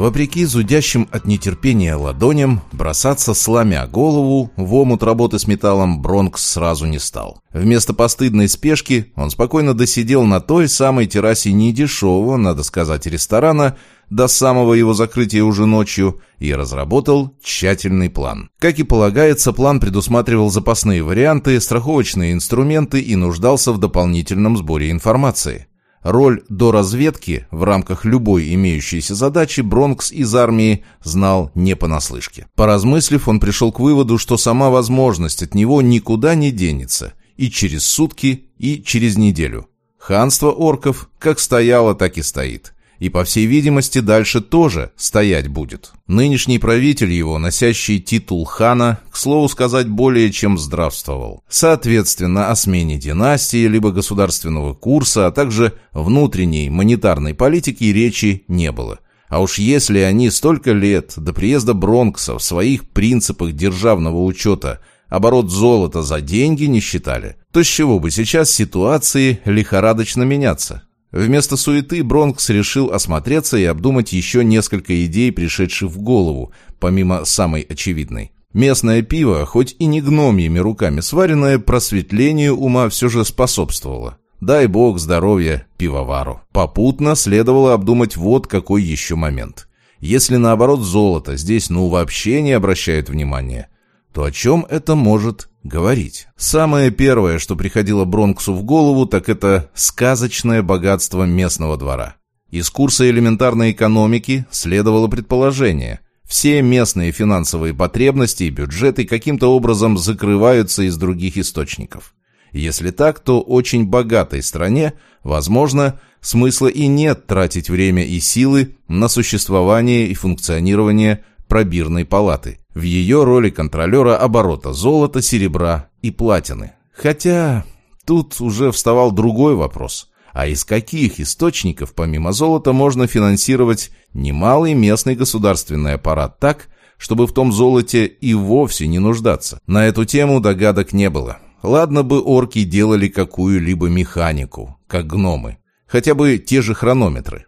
Вопреки зудящим от нетерпения ладоням, бросаться сломя голову в омут работы с металлом Бронкс сразу не стал. Вместо постыдной спешки он спокойно досидел на той самой террасе недешевого, надо сказать, ресторана, до самого его закрытия уже ночью и разработал тщательный план. Как и полагается, план предусматривал запасные варианты, страховочные инструменты и нуждался в дополнительном сборе информации. Роль до разведки в рамках любой имеющейся задачи Бронкс из армии знал не понаслышке. Поразмыслив, он пришел к выводу, что сама возможность от него никуда не денется и через сутки, и через неделю. Ханство орков как стояло, так и стоит и, по всей видимости, дальше тоже стоять будет. Нынешний правитель его, носящий титул хана, к слову сказать, более чем здравствовал. Соответственно, о смене династии либо государственного курса, а также внутренней монетарной политики речи не было. А уж если они столько лет до приезда Бронкса в своих принципах державного учета оборот золота за деньги не считали, то с чего бы сейчас ситуации лихорадочно меняться? Вместо суеты Бронкс решил осмотреться и обдумать еще несколько идей, пришедших в голову, помимо самой очевидной. Местное пиво, хоть и не гномьими руками сваренное, просветлению ума все же способствовало. Дай бог здоровья пивовару. Попутно следовало обдумать вот какой еще момент. Если наоборот золото здесь ну вообще не обращают внимания, то о чем это может говорить? Самое первое, что приходило Бронксу в голову, так это сказочное богатство местного двора. Из курса элементарной экономики следовало предположение. Все местные финансовые потребности и бюджеты каким-то образом закрываются из других источников. Если так, то очень богатой стране, возможно, смысла и нет тратить время и силы на существование и функционирование пробирной палаты в ее роли контролера оборота золота, серебра и платины. Хотя тут уже вставал другой вопрос. А из каких источников помимо золота можно финансировать немалый местный государственный аппарат так, чтобы в том золоте и вовсе не нуждаться? На эту тему догадок не было. Ладно бы орки делали какую-либо механику, как гномы. Хотя бы те же хронометры.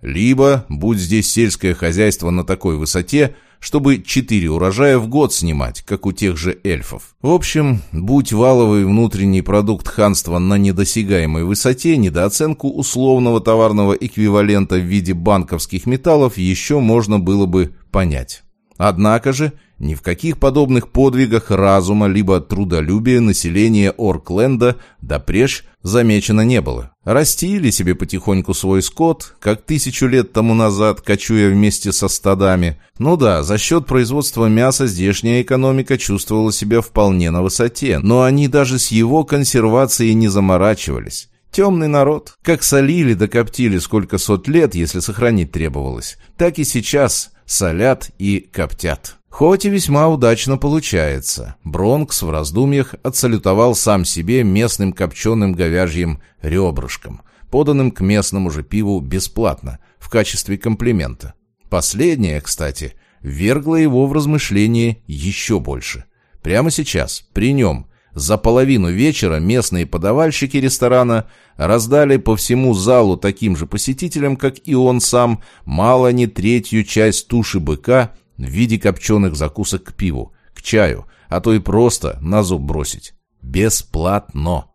Либо, будь здесь сельское хозяйство на такой высоте, чтобы четыре урожая в год снимать, как у тех же эльфов. В общем, будь валовый внутренний продукт ханства на недосягаемой высоте, недооценку условного товарного эквивалента в виде банковских металлов еще можно было бы понять. Однако же, ни в каких подобных подвигах разума либо трудолюбия населения Оркленда допреж замечено не было. Растили себе потихоньку свой скот, как тысячу лет тому назад, кочуя вместе со стадами. Ну да, за счет производства мяса здешняя экономика чувствовала себя вполне на высоте, но они даже с его консервацией не заморачивались. Темный народ. Как солили да коптили сколько сот лет, если сохранить требовалось, так и сейчас солят и коптят. Хоть и весьма удачно получается. Бронкс в раздумьях отсалютовал сам себе местным копченым говяжьим ребрышком, поданным к местному же пиву бесплатно, в качестве комплимента. Последнее, кстати, вергло его в размышления еще больше. Прямо сейчас, при нем, за половину вечера местные подавальщики ресторана раздали по всему залу таким же посетителям, как и он сам, мало не третью часть туши быка в виде копченых закусок к пиву, к чаю, а то и просто на зуб бросить. Бесплатно.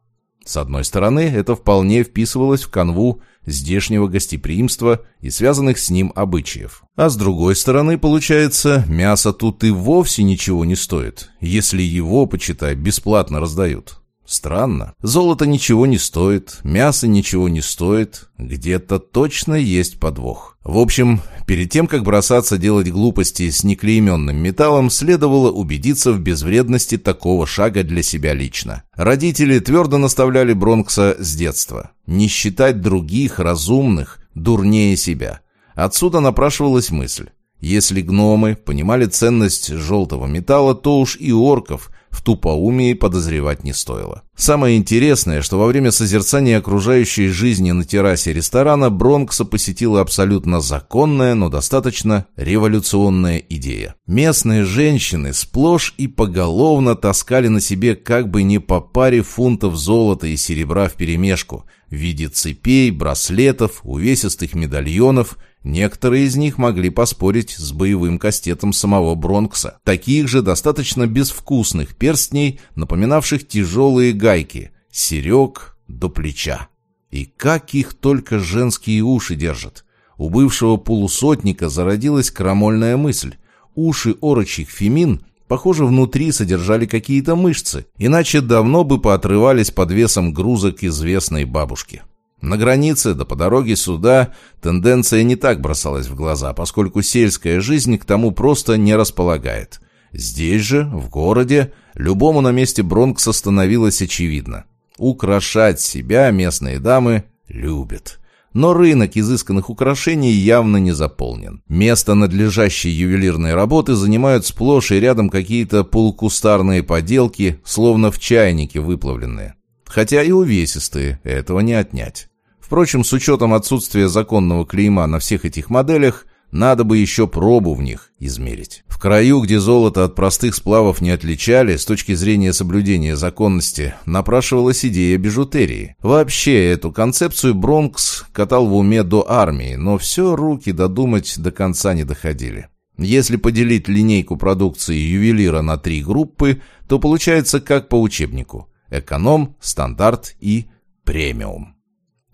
С одной стороны, это вполне вписывалось в канву здешнего гостеприимства и связанных с ним обычаев. А с другой стороны, получается, мясо тут и вовсе ничего не стоит, если его, почитай, бесплатно раздают. Странно. Золото ничего не стоит, мясо ничего не стоит. Где-то точно есть подвох. В общем, перед тем, как бросаться делать глупости с неклейменным металлом, следовало убедиться в безвредности такого шага для себя лично. Родители твердо наставляли Бронкса с детства. Не считать других разумных дурнее себя. Отсюда напрашивалась мысль. Если гномы понимали ценность желтого металла, то уж и орков в тупоумии подозревать не стоило. Самое интересное, что во время созерцания окружающей жизни на террасе ресторана Бронкса посетила абсолютно законная, но достаточно революционная идея. Местные женщины сплошь и поголовно таскали на себе как бы не по паре фунтов золота и серебра вперемешку в виде цепей, браслетов, увесистых медальонов, Некоторые из них могли поспорить с боевым кастетом самого Бронкса. Таких же достаточно безвкусных перстней, напоминавших тяжелые гайки, серег до плеча. И как их только женские уши держат. У бывшего полусотника зародилась крамольная мысль. Уши орочих фемин, похоже, внутри содержали какие-то мышцы, иначе давно бы поотрывались под весом грузок известной бабушки. На границе, да по дороге сюда, тенденция не так бросалась в глаза, поскольку сельская жизнь к тому просто не располагает. Здесь же, в городе, любому на месте Бронкса становилось очевидно. Украшать себя местные дамы любят. Но рынок изысканных украшений явно не заполнен. Место надлежащей ювелирной работы занимают сплошь и рядом какие-то полукустарные поделки, словно в чайнике выплавленные. Хотя и увесистые, этого не отнять. Впрочем, с учетом отсутствия законного клейма на всех этих моделях, надо бы еще пробу в них измерить. В краю, где золото от простых сплавов не отличали, с точки зрения соблюдения законности, напрашивалась идея бижутерии. Вообще, эту концепцию Бронкс катал в уме до армии, но все руки додумать до конца не доходили. Если поделить линейку продукции ювелира на три группы, то получается как по учебнику. Эконом, стандарт и премиум.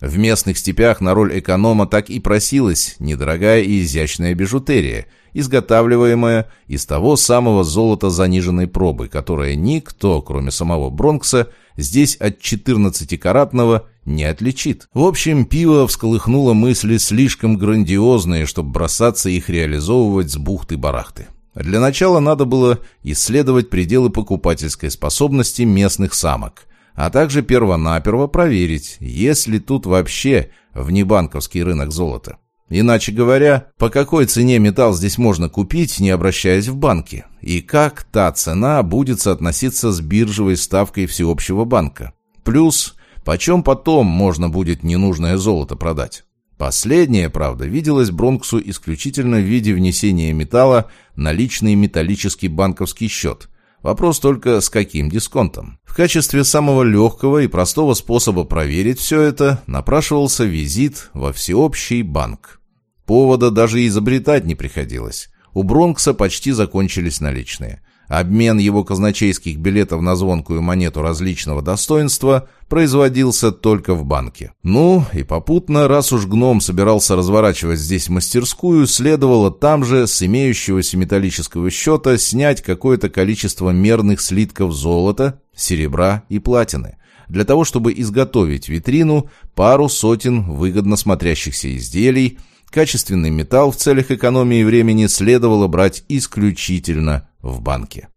В местных степях на роль эконома так и просилась недорогая и изящная бижутерия, изготавливаемая из того самого золота заниженной пробы, которое никто, кроме самого Бронкса, здесь от 14-каратного не отличит. В общем, пиво всколыхнуло мысли слишком грандиозные, чтобы бросаться их реализовывать с бухты-барахты. Для начала надо было исследовать пределы покупательской способности местных самок – а также первонаперво проверить, есть ли тут вообще внебанковский рынок золота. Иначе говоря, по какой цене металл здесь можно купить, не обращаясь в банки, и как та цена будет соотноситься с биржевой ставкой всеобщего банка. Плюс, почем потом можно будет ненужное золото продать. Последнее, правда, виделось Бронксу исключительно в виде внесения металла на личный металлический банковский счет – Вопрос только с каким дисконтом. В качестве самого легкого и простого способа проверить все это напрашивался визит во всеобщий банк. Повода даже изобретать не приходилось. У Бронкса почти закончились наличные. Обмен его казначейских билетов на звонкую монету различного достоинства производился только в банке. Ну, и попутно, раз уж гном собирался разворачивать здесь мастерскую, следовало там же с имеющегося металлического счета снять какое-то количество мерных слитков золота, серебра и платины для того, чтобы изготовить витрину пару сотен выгодно смотрящихся изделий, качественный металл в целях экономии времени следовало брать исключительно в банке.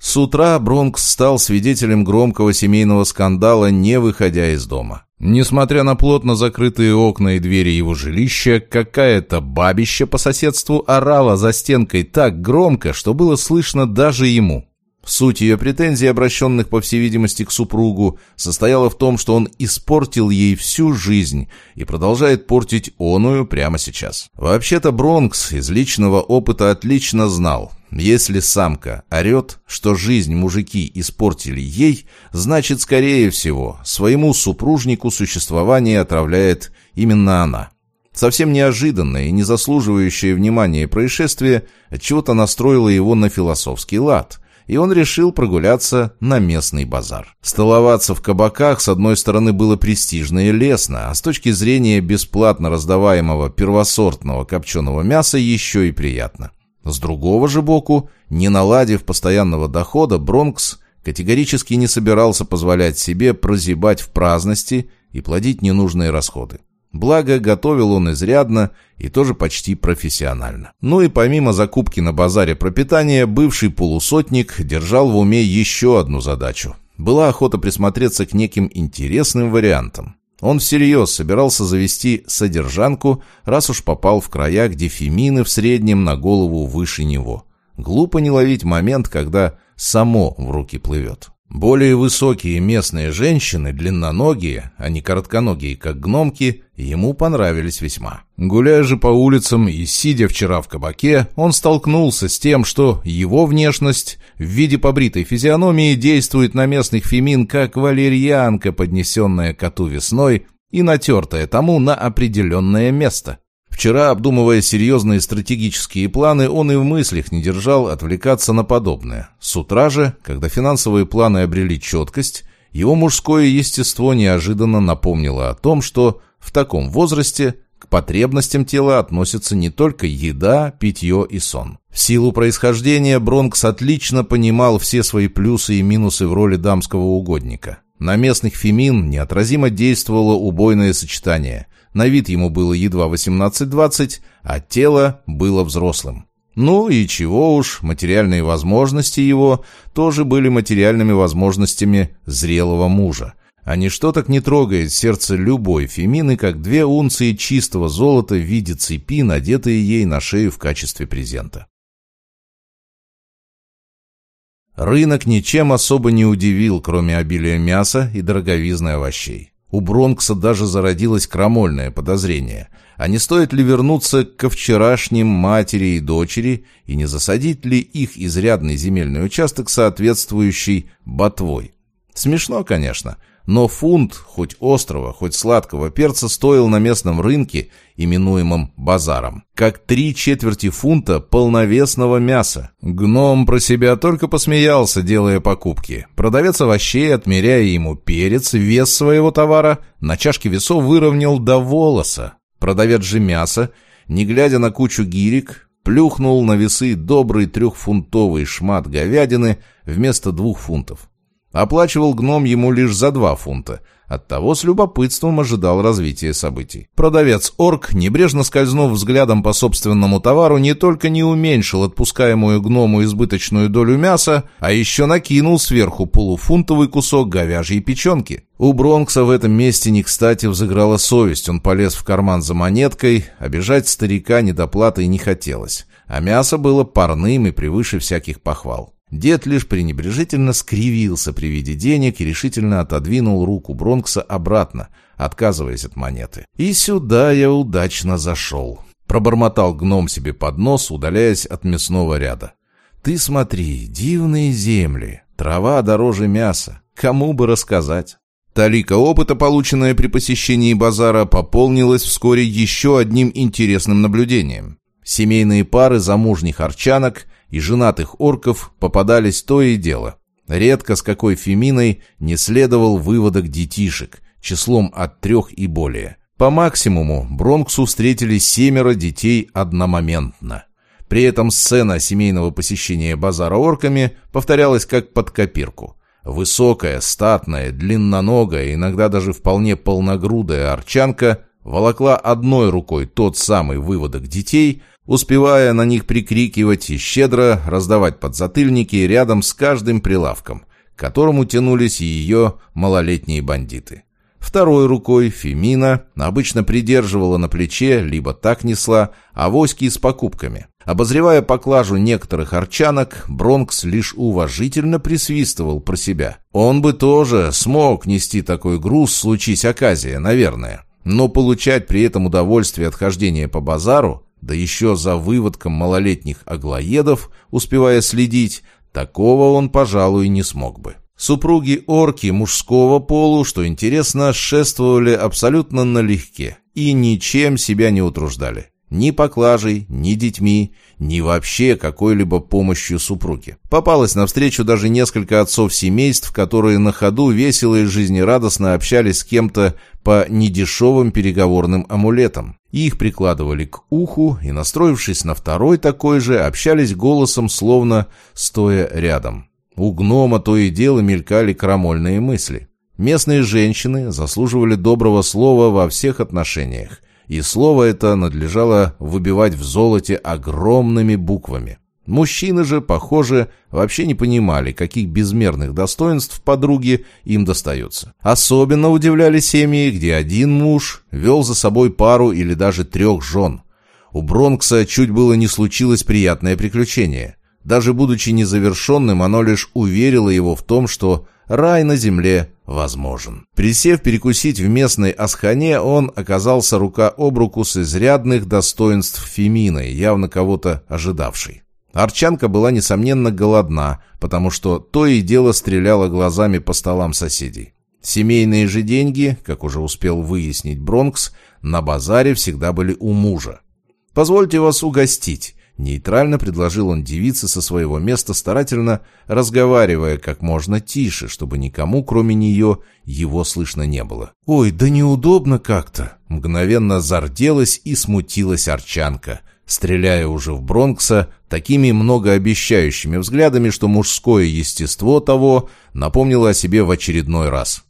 С утра Бронкс стал свидетелем громкого семейного скандала, не выходя из дома. Несмотря на плотно закрытые окна и двери его жилища, какая-то бабища по соседству орала за стенкой так громко, что было слышно даже ему. Суть ее претензий, обращенных, по всей видимости, к супругу, состояла в том, что он испортил ей всю жизнь и продолжает портить оную прямо сейчас. Вообще-то Бронкс из личного опыта отлично знал. Если самка орет, что жизнь мужики испортили ей, значит, скорее всего, своему супружнику существование отравляет именно она. Совсем неожиданное и не заслуживающее внимания происшествие отчего-то настроило его на философский лад – и он решил прогуляться на местный базар. Столоваться в кабаках, с одной стороны, было престижно и лестно, а с точки зрения бесплатно раздаваемого первосортного копченого мяса еще и приятно. С другого же боку, не наладив постоянного дохода, Бронкс категорически не собирался позволять себе прозябать в праздности и плодить ненужные расходы. Благо, готовил он изрядно и тоже почти профессионально. Ну и помимо закупки на базаре пропитания, бывший полусотник держал в уме еще одну задачу. Была охота присмотреться к неким интересным вариантам. Он всерьез собирался завести содержанку, раз уж попал в края, где фемины в среднем на голову выше него. Глупо не ловить момент, когда само в руки плывет. Более высокие местные женщины, длинноногие, а не коротконогие, как гномки, ему понравились весьма. Гуляя же по улицам и сидя вчера в кабаке, он столкнулся с тем, что его внешность в виде побритой физиономии действует на местных фемин, как валерьянка, поднесенная коту весной, и натертое тому на определенное место. Вчера, обдумывая серьезные стратегические планы, он и в мыслях не держал отвлекаться на подобное. С утра же, когда финансовые планы обрели четкость, его мужское естество неожиданно напомнило о том, что в таком возрасте к потребностям тела относятся не только еда, питье и сон. В силу происхождения Бронкс отлично понимал все свои плюсы и минусы в роли дамского угодника. На местных фемин неотразимо действовало убойное сочетание. На вид ему было едва 18-20, а тело было взрослым. Ну и чего уж, материальные возможности его тоже были материальными возможностями зрелого мужа. А ничто так не трогает сердце любой фемины, как две унции чистого золота в виде цепи, надетые ей на шею в качестве презента. Рынок ничем особо не удивил, кроме обилия мяса и дороговизны овощей. У Бронкса даже зародилось крамольное подозрение. А не стоит ли вернуться ко вчерашним матери и дочери и не засадить ли их изрядный земельный участок, соответствующий ботвой? Смешно, конечно, но фунт, хоть острого, хоть сладкого перца, стоил на местном рынке, именуемом базаром, как три четверти фунта полновесного мяса. Гном про себя только посмеялся, делая покупки. Продавец овощей, отмеряя ему перец, вес своего товара, на чашке весов выровнял до волоса. Продавец же мяса, не глядя на кучу гирек, плюхнул на весы добрый трехфунтовый шмат говядины вместо двух фунтов. Оплачивал гном ему лишь за два фунта. Оттого с любопытством ожидал развития событий. Продавец-орк, небрежно скользнув взглядом по собственному товару, не только не уменьшил отпускаемую гному избыточную долю мяса, а еще накинул сверху полуфунтовый кусок говяжьей печенки. У Бронкса в этом месте не кстати взыграла совесть. Он полез в карман за монеткой, обижать старика недоплатой не хотелось. А мясо было парным и превыше всяких похвал. Дед лишь пренебрежительно скривился при виде денег и решительно отодвинул руку Бронкса обратно, отказываясь от монеты. «И сюда я удачно зашел», — пробормотал гном себе под нос, удаляясь от мясного ряда. «Ты смотри, дивные земли, трава дороже мяса, кому бы рассказать?» Талика опыта, полученная при посещении базара, пополнилась вскоре еще одним интересным наблюдением. Семейные пары замужних арчанок и женатых орков попадались то и дело. Редко с какой феминой не следовал выводок детишек, числом от трех и более. По максимуму Бронксу встретили семеро детей одномоментно. При этом сцена семейного посещения базара орками повторялась как под копирку. Высокая, статная, длинноногая, иногда даже вполне полногрудая арчанка волокла одной рукой тот самый выводок детей, успевая на них прикрикивать и щедро раздавать подзатыльники рядом с каждым прилавком, к которому тянулись ее малолетние бандиты. Второй рукой Фемина обычно придерживала на плече, либо так несла, авоськи с покупками. Обозревая поклажу некоторых арчанок, Бронкс лишь уважительно присвистывал про себя. Он бы тоже смог нести такой груз, случись оказия, наверное. Но получать при этом удовольствие от хождения по базару да еще за выводком малолетних аглоедов, успевая следить, такого он, пожалуй, не смог бы. Супруги-орки мужского полу, что интересно, шествовали абсолютно налегке и ничем себя не утруждали. Ни поклажей, ни детьми, ни вообще какой-либо помощью супруги. Попалось навстречу даже несколько отцов семейств, которые на ходу весело и жизнерадостно общались с кем-то по недешевым переговорным амулетам. Их прикладывали к уху и, настроившись на второй такой же, общались голосом, словно стоя рядом. У гнома то и дело мелькали крамольные мысли. Местные женщины заслуживали доброго слова во всех отношениях и слово это надлежало выбивать в золоте огромными буквами. Мужчины же, похоже, вообще не понимали, каких безмерных достоинств подруги им достаются. Особенно удивляли семьи, где один муж вел за собой пару или даже трех жен. У Бронкса чуть было не случилось приятное приключение. Даже будучи незавершенным, оно лишь уверило его в том, что рай на земле возможен. Присев перекусить в местной асхане, он оказался рука об руку с изрядных достоинств Феминой, явно кого-то ожидавшей. Арчанка была, несомненно, голодна, потому что то и дело стреляла глазами по столам соседей. Семейные же деньги, как уже успел выяснить Бронкс, на базаре всегда были у мужа. «Позвольте вас угостить», — нейтрально предложил он девице со своего места, старательно разговаривая как можно тише, чтобы никому, кроме нее, его слышно не было. «Ой, да неудобно как-то», — мгновенно зарделась и смутилась Арчанка, стреляя уже в Бронкса такими многообещающими взглядами, что мужское естество того напомнило о себе в очередной раз.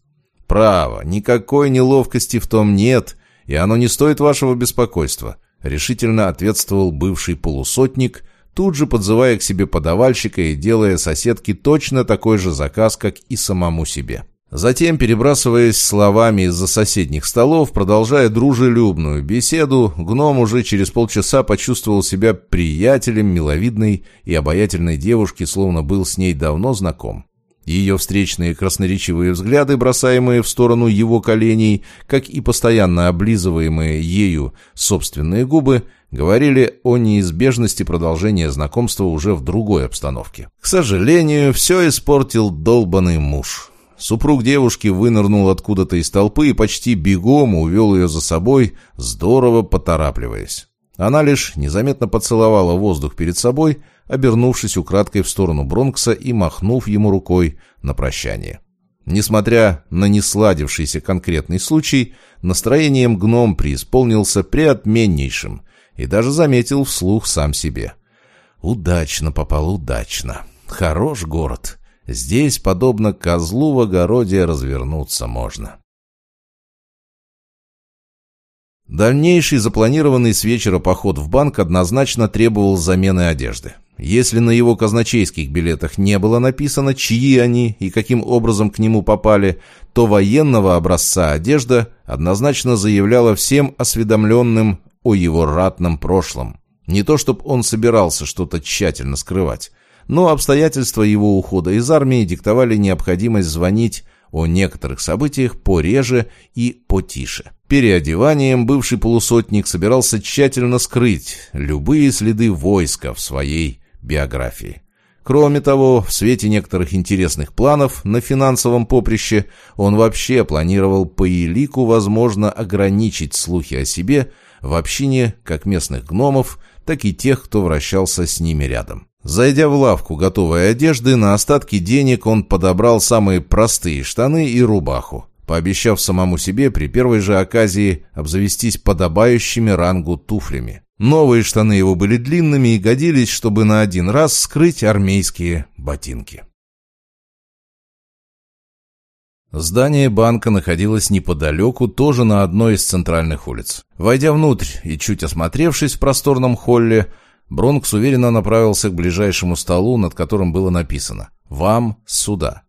«Право, никакой неловкости в том нет, и оно не стоит вашего беспокойства», решительно ответствовал бывший полусотник, тут же подзывая к себе подавальщика и делая соседке точно такой же заказ, как и самому себе. Затем, перебрасываясь словами из-за соседних столов, продолжая дружелюбную беседу, гном уже через полчаса почувствовал себя приятелем миловидной и обаятельной девушки, словно был с ней давно знаком. Ее встречные красноречивые взгляды, бросаемые в сторону его коленей, как и постоянно облизываемые ею собственные губы, говорили о неизбежности продолжения знакомства уже в другой обстановке. К сожалению, все испортил долбанный муж. Супруг девушки вынырнул откуда-то из толпы и почти бегом увел ее за собой, здорово поторапливаясь. Она лишь незаметно поцеловала воздух перед собой, обернувшись украдкой в сторону Бронкса и махнув ему рукой на прощание. Несмотря на несладившийся конкретный случай, настроением гном преисполнился преотменнейшим и даже заметил вслух сам себе. «Удачно попал, удачно. Хорош город. Здесь, подобно козлу в огороде, развернуться можно». Дальнейший запланированный с вечера поход в банк однозначно требовал замены одежды. Если на его казначейских билетах не было написано, чьи они и каким образом к нему попали, то военного образца одежда однозначно заявляла всем осведомленным о его ратном прошлом. Не то чтобы он собирался что-то тщательно скрывать, но обстоятельства его ухода из армии диктовали необходимость звонить о некоторых событиях пореже и потише. Переодеванием бывший полусотник собирался тщательно скрыть любые следы войска в своей биографии. Кроме того, в свете некоторых интересных планов на финансовом поприще, он вообще планировал по елику, возможно, ограничить слухи о себе в общине как местных гномов, так и тех, кто вращался с ними рядом. Зайдя в лавку готовой одежды, на остатки денег он подобрал самые простые штаны и рубаху, пообещав самому себе при первой же оказии обзавестись подобающими рангу туфлями. Новые штаны его были длинными и годились, чтобы на один раз скрыть армейские ботинки. Здание банка находилось неподалеку, тоже на одной из центральных улиц. Войдя внутрь и чуть осмотревшись в просторном холле, Бронкс уверенно направился к ближайшему столу, над которым было написано «Вам сюда».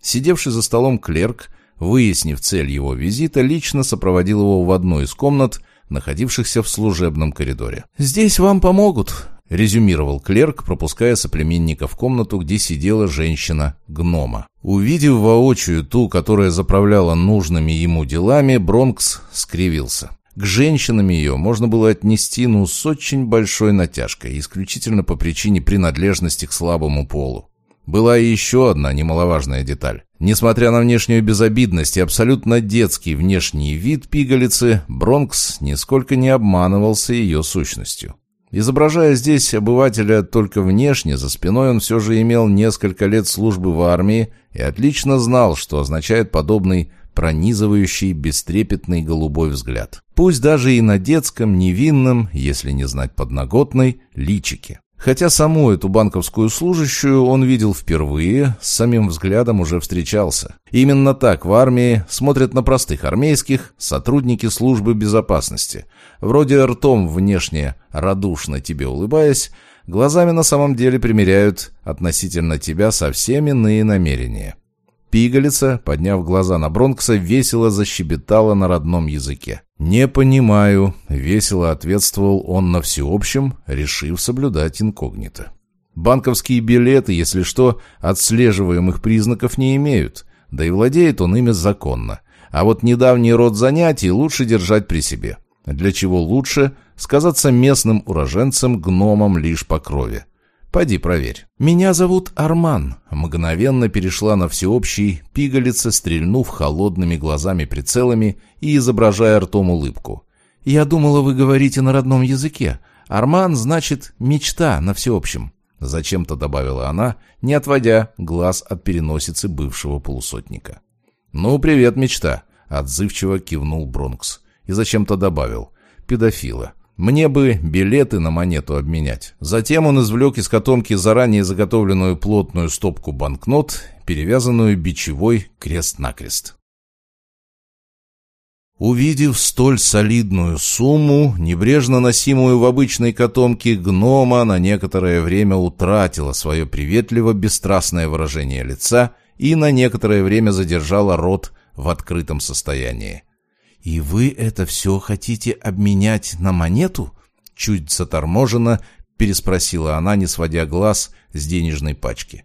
Сидевший за столом клерк, выяснив цель его визита, лично сопроводил его в одну из комнат – находившихся в служебном коридоре. «Здесь вам помогут», — резюмировал клерк, пропуская соплеменника в комнату, где сидела женщина-гнома. Увидев воочию ту, которая заправляла нужными ему делами, Бронкс скривился. К женщинам ее можно было отнести, ну, с очень большой натяжкой, исключительно по причине принадлежности к слабому полу. Была и еще одна немаловажная деталь. Несмотря на внешнюю безобидность и абсолютно детский внешний вид пигалицы, Бронкс нисколько не обманывался ее сущностью. Изображая здесь обывателя только внешне, за спиной он все же имел несколько лет службы в армии и отлично знал, что означает подобный пронизывающий, бестрепетный голубой взгляд. Пусть даже и на детском, невинном, если не знать подноготной, личике. Хотя саму эту банковскую служащую он видел впервые, с самим взглядом уже встречался. Именно так в армии смотрят на простых армейских сотрудники службы безопасности. Вроде ртом внешне, радушно тебе улыбаясь, глазами на самом деле примеряют относительно тебя совсем иные намерения. Пигалица, подняв глаза на Бронкса, весело защебетала на родном языке. «Не понимаю», — весело ответствовал он на всеобщем, решив соблюдать инкогнито. «Банковские билеты, если что, отслеживаемых признаков не имеют, да и владеет он ими законно. А вот недавний род занятий лучше держать при себе. Для чего лучше? Сказаться местным уроженцам, гномам лишь по крови. Поди проверь. Меня зовут Арман. Мгновенно перешла на всеобщий, пигалица, стрельнув холодными глазами-прицелами и изображая ртом улыбку. Я думала, вы говорите на родном языке. Арман значит «мечта» на всеобщем. Зачем-то добавила она, не отводя глаз от переносицы бывшего полусотника. «Ну, привет, мечта!» — отзывчиво кивнул Бронкс. И зачем-то добавил. «Педофила. Мне бы билеты на монету обменять». Затем он извлек из котомки заранее заготовленную плотную стопку банкнот, перевязанную бичевой крест-накрест. Увидев столь солидную сумму, небрежно носимую в обычной котомке, гнома на некоторое время утратила свое приветливо-бесстрастное выражение лица и на некоторое время задержала рот в открытом состоянии. «И вы это все хотите обменять на монету?» Чуть заторможенно переспросила она, не сводя глаз с денежной пачки.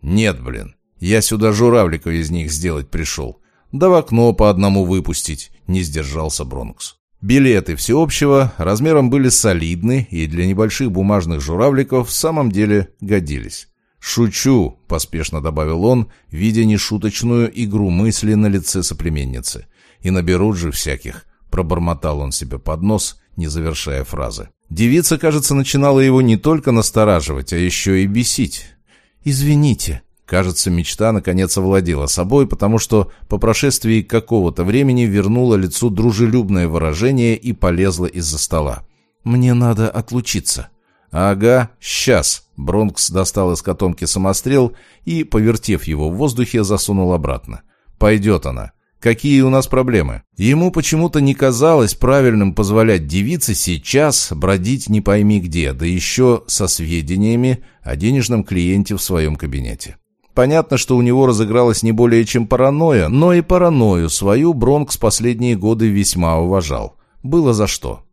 «Нет, блин, я сюда журавликов из них сделать пришел. Да в окно по одному выпустить не сдержался Бронкс. Билеты всеобщего размером были солидны и для небольших бумажных журавликов в самом деле годились. «Шучу», — поспешно добавил он, видя нешуточную игру мысли на лице соплеменницы. «И наберут же всяких», — пробормотал он себе под нос, не завершая фразы. Девица, кажется, начинала его не только настораживать, а еще и бесить. «Извините», Кажется, мечта наконец овладела собой, потому что по прошествии какого-то времени вернула лицу дружелюбное выражение и полезла из-за стола. «Мне надо отлучиться». «Ага, сейчас». Бронкс достал из котомки самострел и, повертев его в воздухе, засунул обратно. «Пойдет она». Какие у нас проблемы? Ему почему-то не казалось правильным позволять девице сейчас бродить не пойми где, да еще со сведениями о денежном клиенте в своем кабинете. Понятно, что у него разыгралась не более чем паранойя, но и паранойю свою Бронкс последние годы весьма уважал. Было за что.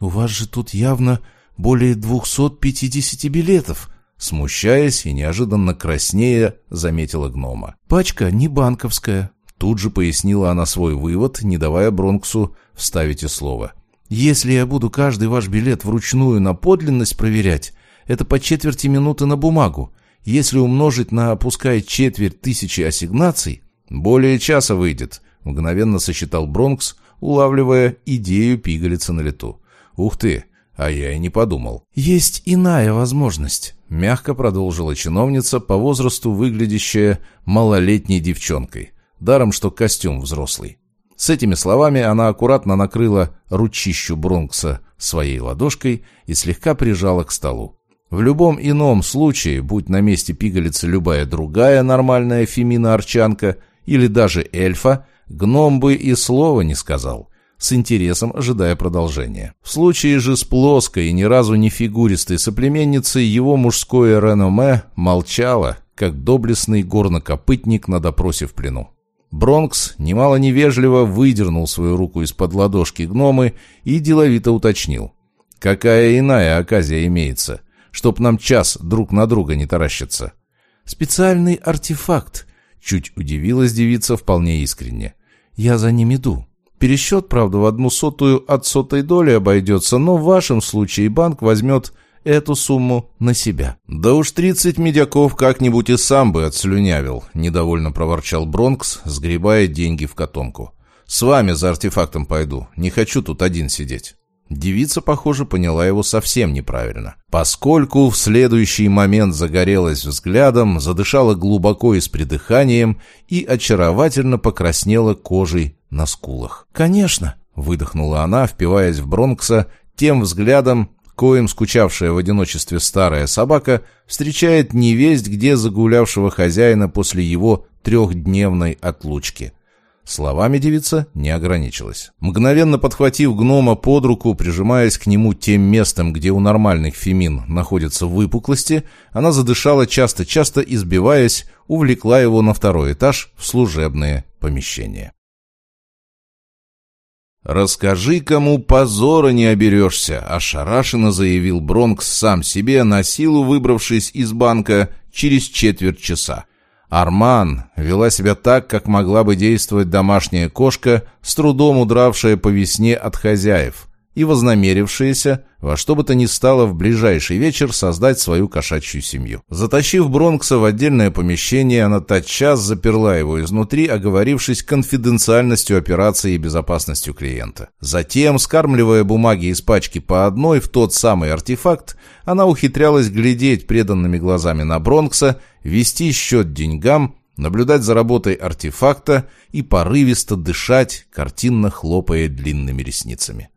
«У вас же тут явно более 250 билетов», смущаясь и неожиданно краснея, заметила гнома. «Пачка не банковская». Тут же пояснила она свой вывод, не давая Бронксу вставить и слово. «Если я буду каждый ваш билет вручную на подлинность проверять, это по четверти минуты на бумагу. Если умножить на, пускай, четверть тысячи ассигнаций, более часа выйдет, мгновенно сосчитал Бронкс, улавливая идею пигалица на лету. Ух ты, а я и не подумал. Есть иная возможность, мягко продолжила чиновница, по возрасту выглядящая малолетней девчонкой, даром что костюм взрослый. С этими словами она аккуратно накрыла ручищу Бронкса своей ладошкой и слегка прижала к столу. В любом ином случае, будь на месте пигалицы любая другая нормальная фемина-арчанка или даже эльфа, гном бы и слова не сказал, с интересом ожидая продолжения. В случае же с плоской и ни разу не фигуристой соплеменницей его мужское реноме молчало, как доблестный горнокопытник на допросе в плену. Бронкс немало невежливо выдернул свою руку из-под ладошки гномы и деловито уточнил. «Какая иная оказия имеется?» чтоб нам час друг на друга не таращиться. Специальный артефакт, чуть удивилась девица вполне искренне. Я за ним иду. Пересчет, правда, в одну сотую от сотой доли обойдется, но в вашем случае банк возьмет эту сумму на себя. «Да уж тридцать медяков как-нибудь и сам бы отслюнявил», — недовольно проворчал Бронкс, сгребая деньги в котомку. «С вами за артефактом пойду, не хочу тут один сидеть». Девица, похоже, поняла его совсем неправильно. Поскольку в следующий момент загорелась взглядом, задышала глубоко и с придыханием и очаровательно покраснела кожей на скулах. «Конечно», — выдохнула она, впиваясь в Бронкса тем взглядом, коим скучавшая в одиночестве старая собака встречает невесть где загулявшего хозяина после его трехдневной отлучки. Словами девица не ограничилась. Мгновенно подхватив гнома под руку, прижимаясь к нему тем местом, где у нормальных фемин находятся выпуклости, она задышала часто-часто, избиваясь, увлекла его на второй этаж в служебное помещение. «Расскажи, кому позора не оберешься», — ошарашенно заявил Бронкс сам себе, на силу выбравшись из банка через четверть часа. Арман вела себя так, как могла бы действовать домашняя кошка, с трудом удравшая по весне от хозяев, и вознамерившаяся во что бы то ни стало в ближайший вечер создать свою кошачью семью. Затащив Бронкса в отдельное помещение, она тотчас заперла его изнутри, оговорившись конфиденциальностью операции и безопасностью клиента. Затем, скармливая бумаги из пачки по одной в тот самый артефакт, она ухитрялась глядеть преданными глазами на Бронкса, вести счет деньгам, наблюдать за работой артефакта и порывисто дышать, картинно хлопая длинными ресницами.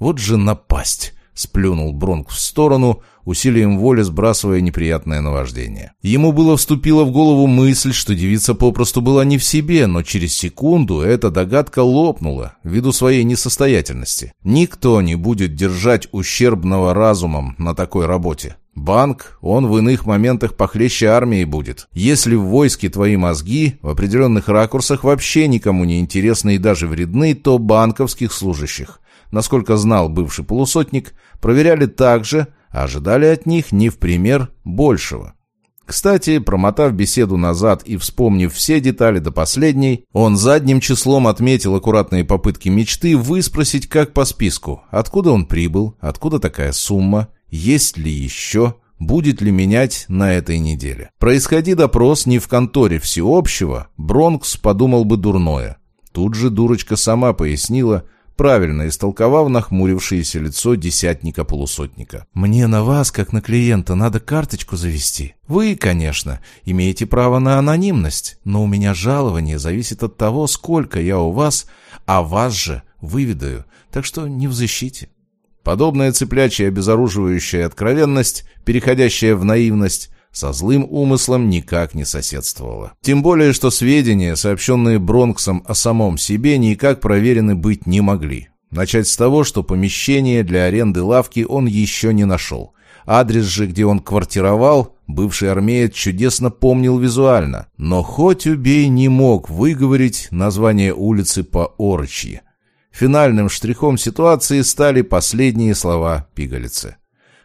Вот же напасть! Сплюнул Бронк в сторону, усилием воли сбрасывая неприятное наваждение. Ему было вступила в голову мысль, что девица попросту была не в себе, но через секунду эта догадка лопнула ввиду своей несостоятельности. Никто не будет держать ущербного разумом на такой работе. Банк, он в иных моментах похлеще армии будет. Если в войске твои мозги в определенных ракурсах вообще никому не интересны и даже вредны, то банковских служащих насколько знал бывший полусотник, проверяли так же, а ожидали от них не в пример большего. Кстати, промотав беседу назад и вспомнив все детали до последней, он задним числом отметил аккуратные попытки мечты выспросить как по списку, откуда он прибыл, откуда такая сумма, есть ли еще, будет ли менять на этой неделе. Происходи допрос не в конторе всеобщего, Бронкс подумал бы дурное. Тут же дурочка сама пояснила, правильно истолковав нахмурившееся лицо десятника-полусотника. «Мне на вас, как на клиента, надо карточку завести. Вы, конечно, имеете право на анонимность, но у меня жалование зависит от того, сколько я у вас, а вас же выведаю, так что не в защите». Подобная цеплячая обезоруживающая откровенность, переходящая в наивность, со злым умыслом никак не соседствовало. Тем более, что сведения, сообщенные Бронксом о самом себе, никак проверены быть не могли. Начать с того, что помещение для аренды лавки он еще не нашел. Адрес же, где он квартировал, бывший армеец чудесно помнил визуально. Но хоть убей не мог выговорить название улицы по Орочье. Финальным штрихом ситуации стали последние слова пигалицы.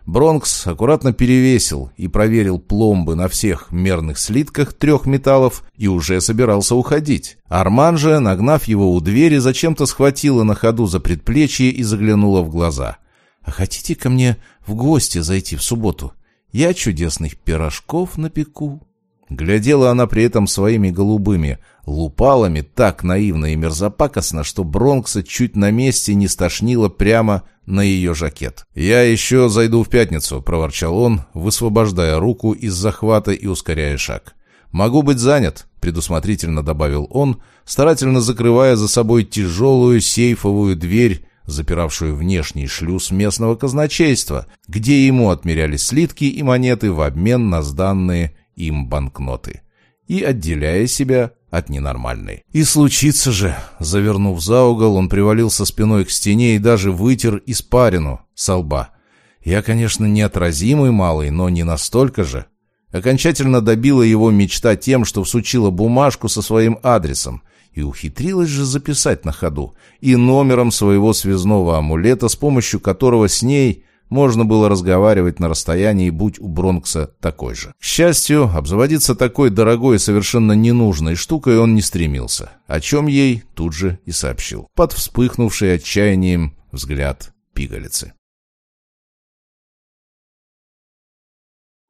Бронкс аккуратно перевесил и проверил пломбы на всех мерных слитках трех металлов и уже собирался уходить. Арман же, нагнав его у двери, зачем-то схватила на ходу за предплечье и заглянула в глаза. «А хотите ко мне в гости зайти в субботу? Я чудесных пирожков напеку». Глядела она при этом своими голубыми лупалами так наивно и мерзопакостно, что Бронкса чуть на месте не стошнило прямо на ее жакет. «Я еще зайду в пятницу», — проворчал он, высвобождая руку из захвата и ускоряя шаг. «Могу быть занят», — предусмотрительно добавил он, старательно закрывая за собой тяжелую сейфовую дверь, запиравшую внешний шлюз местного казначейства, где ему отмеряли слитки и монеты в обмен на сданные им банкноты, и отделяя себя от ненормальной. И случится же, завернув за угол, он привалился спиной к стене и даже вытер испарину со лба. Я, конечно, неотразимый малый, но не настолько же. Окончательно добила его мечта тем, что всучила бумажку со своим адресом и ухитрилась же записать на ходу и номером своего связного амулета, с помощью которого с ней можно было разговаривать на расстоянии, будь у Бронкса такой же. К счастью, обзаводиться такой дорогой и совершенно ненужной штукой он не стремился, о чем ей тут же и сообщил, под вспыхнувший отчаянием взгляд пигалицы.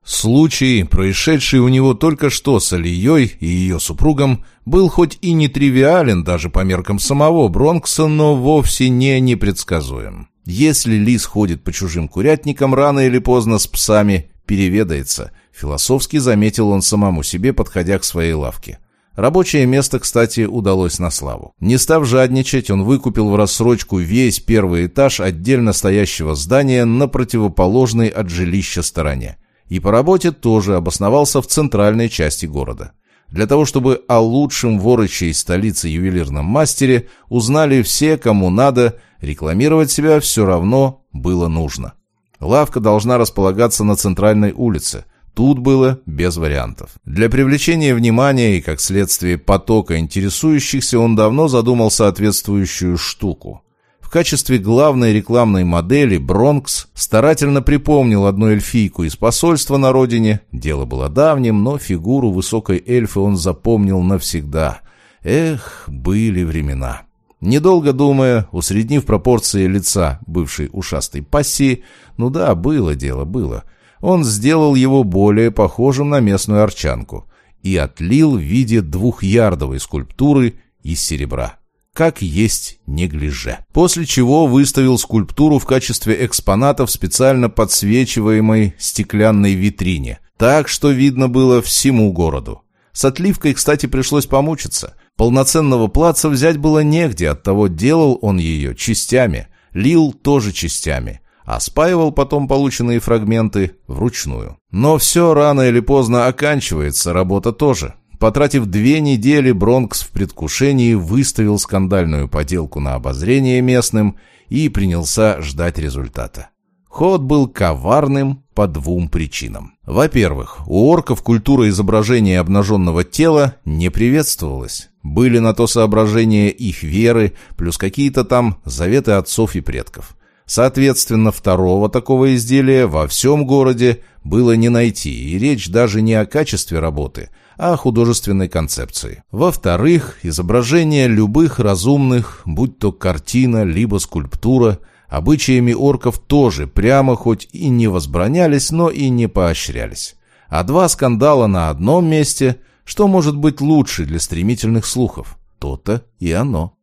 Случай, происшедший у него только что с Алией и ее супругом, был хоть и нетривиален даже по меркам самого Бронкса, но вовсе не непредсказуем. Если лис ходит по чужим курятникам, рано или поздно с псами переведается. Философски заметил он самому себе, подходя к своей лавке. Рабочее место, кстати, удалось на славу. Не став жадничать, он выкупил в рассрочку весь первый этаж отдельно стоящего здания на противоположной от жилища стороне. И по работе тоже обосновался в центральной части города. Для того, чтобы о лучшем ворочей столице ювелирном мастере узнали все, кому надо, рекламировать себя все равно было нужно. Лавка должна располагаться на центральной улице. Тут было без вариантов. Для привлечения внимания и, как следствие, потока интересующихся он давно задумал соответствующую штуку. В качестве главной рекламной модели Бронкс старательно припомнил одну эльфийку из посольства на родине. Дело было давним, но фигуру высокой эльфы он запомнил навсегда. Эх, были времена. Недолго думая, усреднив пропорции лица бывшей ушастой пассии, ну да, было дело, было, он сделал его более похожим на местную арчанку и отлил в виде двухярдовой скульптуры из серебра как есть неглиже. После чего выставил скульптуру в качестве экспоната в специально подсвечиваемой стеклянной витрине, так что видно было всему городу. С отливкой, кстати, пришлось помучиться. Полноценного плаца взять было негде, оттого делал он ее частями, лил тоже частями, а спаивал потом полученные фрагменты вручную. Но все рано или поздно оканчивается, работа тоже. Потратив две недели, Бронкс в предвкушении выставил скандальную поделку на обозрение местным и принялся ждать результата. Ход был коварным по двум причинам. Во-первых, у орков культура изображения обнаженного тела не приветствовалась. Были на то соображения их веры, плюс какие-то там заветы отцов и предков. Соответственно, второго такого изделия во всем городе было не найти, и речь даже не о качестве работы – а художественной концепции. Во-вторых, изображение любых разумных, будь то картина, либо скульптура, обычаями орков тоже прямо хоть и не возбранялись, но и не поощрялись. А два скандала на одном месте, что может быть лучше для стремительных слухов? То-то и оно.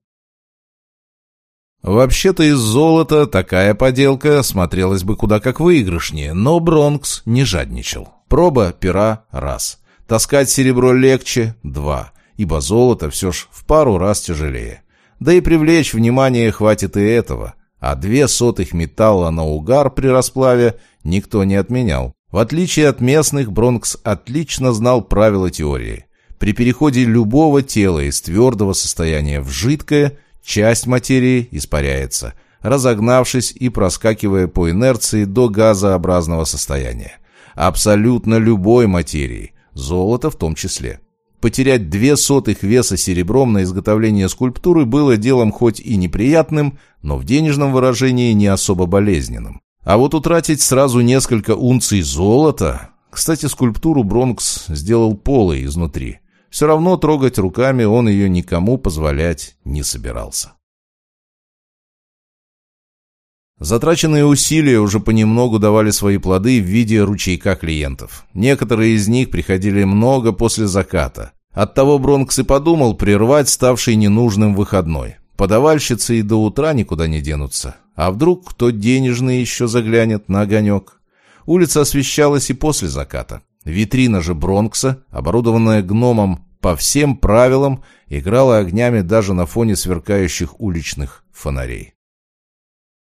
Вообще-то из золота такая поделка смотрелась бы куда как выигрышнее, но Бронкс не жадничал. Проба пера – раз. Таскать серебро легче – два, ибо золото все ж в пару раз тяжелее. Да и привлечь внимание хватит и этого, а две сотых металла на угар при расплаве никто не отменял. В отличие от местных, Бронкс отлично знал правила теории. При переходе любого тела из твердого состояния в жидкое, часть материи испаряется, разогнавшись и проскакивая по инерции до газообразного состояния. Абсолютно любой материи, золото в том числе. Потерять две сотых веса серебром на изготовление скульптуры было делом хоть и неприятным, но в денежном выражении не особо болезненным. А вот утратить сразу несколько унций золота... Кстати, скульптуру Бронкс сделал полой изнутри. Все равно трогать руками он ее никому позволять не собирался. Затраченные усилия уже понемногу давали свои плоды в виде ручейка клиентов. Некоторые из них приходили много после заката. Оттого Бронкс и подумал прервать ставший ненужным выходной. Подавальщицы и до утра никуда не денутся. А вдруг кто денежный еще заглянет на огонек? Улица освещалась и после заката. Витрина же Бронкса, оборудованная гномом по всем правилам, играла огнями даже на фоне сверкающих уличных фонарей.